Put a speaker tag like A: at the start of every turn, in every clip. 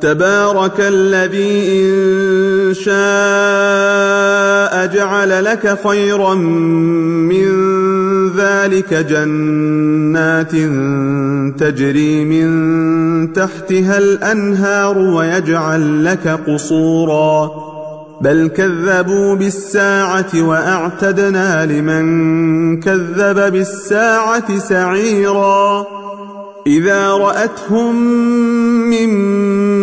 A: تبارك الذي إن شاء جعل لك خيرا من ذلك جنات تجري من تحتها الأنهار ويجعل لك قصورا. بل كذبوا بالساعة وأعتدنا لمن كذب بالساعة سعيرا. إذا رأتهم من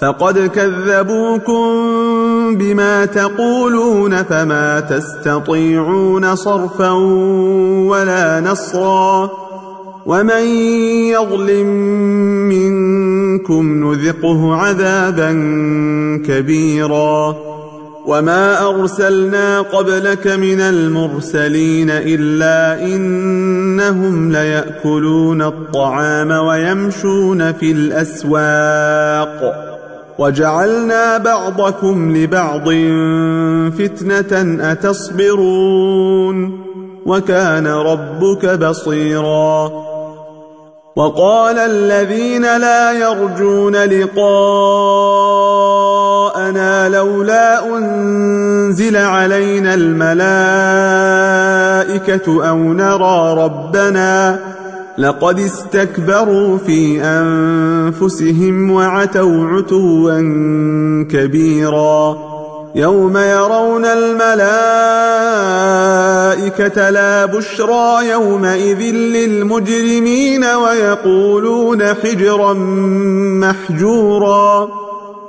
A: فقد كذبوكم بما تقولون فما تستطيعون صرفا ولا نصرا ومن يظلم منكم نذقه عذابا كبيرا وما ارسلنا قبلك من المرسلين الا انهم لياكلون الطعام ويمشون في الاسواق وجعلنا بعضكم لبعض فتنة أتصبرون وكان ربك بصيرا وقال الذين لا يرجون لقاء ربنا لولا أنزل علينا الملائكة أو نرى ربنا لقد استكبروا في أنفسهم وعتوا عتوا كبيرا يوم يرون الملائكة لا بشرى يومئذ للمجرمين ويقولون حجرا محجورا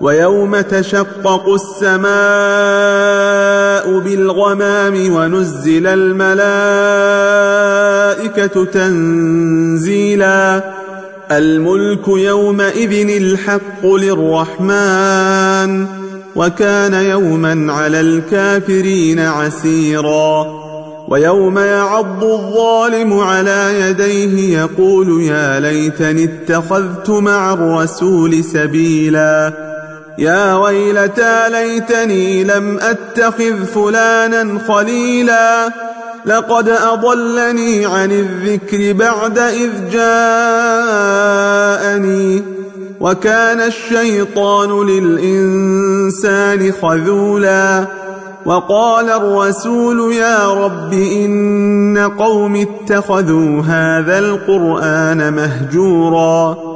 A: ويوم تشقق السماء بالغمام ونزل الملائكة تنزيلا. الملك يومئذ الحق للرحمن وكان يوما على الكافرين عسيرا. ويوم يعض الظالم على يديه يقول يا ليتني اتخذت مع الرسول سبيلا. يا ويلتى ليتني لم أتخذ فلانا خليلا. لقد أضلني عن الذكر بعد إذ جاءني. وكان الشيطان للإنسان خذولا. وقال الرسول يا رب إن قوم اتخذوا هذا القرآن مهجورا.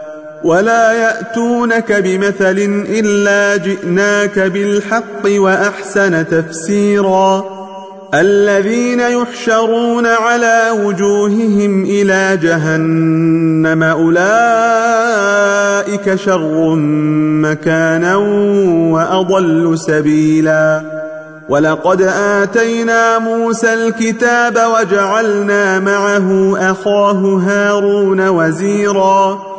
A: ولا يأتونك بمثل إلا جئناك بالحق وأحسن تفسيراً الذين يحشرون على وجوههم إلى جهنم أولئك شر مكانا وأضل سبيلا ولقد آتينا موسى الكتاب وجعلنا معه أخاه هارون وزيراً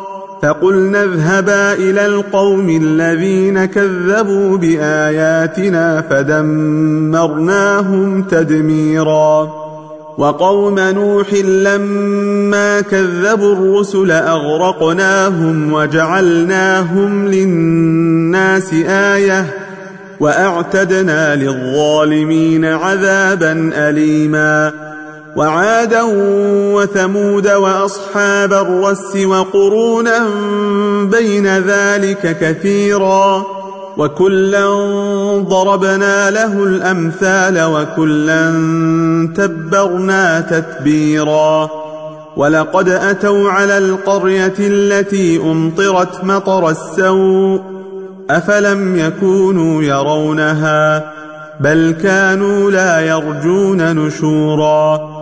A: فقلنا اذهبا إلى القوم الذين كذبوا بآياتنا فدمرناهم تدميرا. وقوم نوح لما كذبوا الرسل أغرقناهم وجعلناهم للناس آية وأعتدنا للظالمين عذابا أليماً. وعادا وثمود وأصحاب الرس وقرونا بين ذلك كثيرا وكلا ضربنا له الأمثال وكلا تبرنا تتبيرا ولقد أتوا على القرية التي أمطرت مطر السوء أفلم يكونوا يرونها بل كانوا لا يرجون نشورا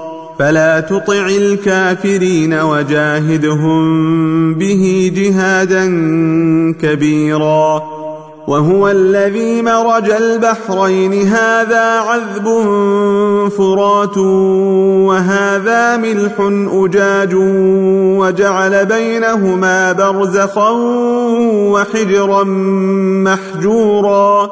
A: فلا تطع الكافرين وجاهدهم به جهادا كبيرا وهو الذي مرج البحرين. هذا عذب فرات وهذا ملح أجاج وجعل بينهما برزخا وحجرا محجورا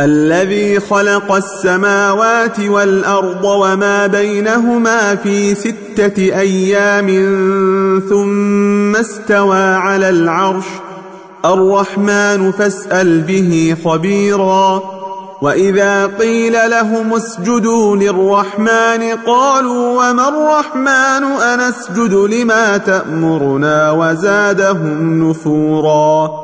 A: الذي خلق السماوات والأرض وما بينهما في ستة أيام ثم استوى على العرش. الرحمن فاسأل به خبيرا. وإذا قيل لهم اسجدوا للرحمن قالوا وما الرحمن؟ أنسجد لما تأمرنا وزادهم نفورا.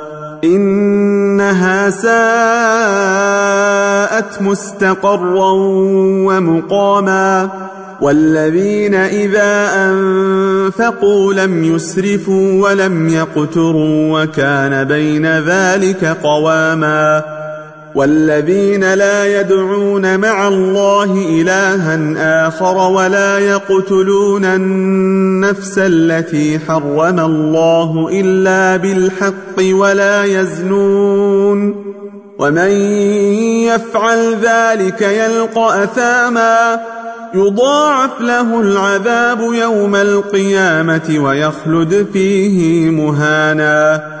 A: إنها ساءت مستقرا ومقاما والذين إذا أنفقوا لم يسرفوا ولم يقتروا وكان بين ذلك قواما والذين لا يدعون مع الله إلها آخر ولا يقتلون النفس التي حرم الله إلا بالحق ولا يزنون ومن يفعل ذلك يلقى أثاما يضاعف له العذاب يوم القيامة ويخلد فيه مهانا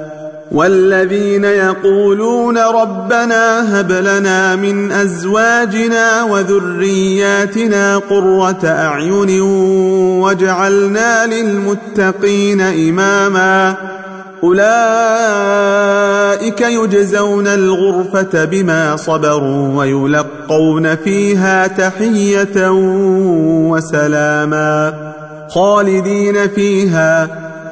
A: والذين يقولون ربنا هب لنا من أزواجنا وذرياتنا قرة أعين واجعلنا للمتقين إماما. أولئك يجزون الغرفة بما صبروا ويلقون فيها تحية وسلاما. خالدين فيها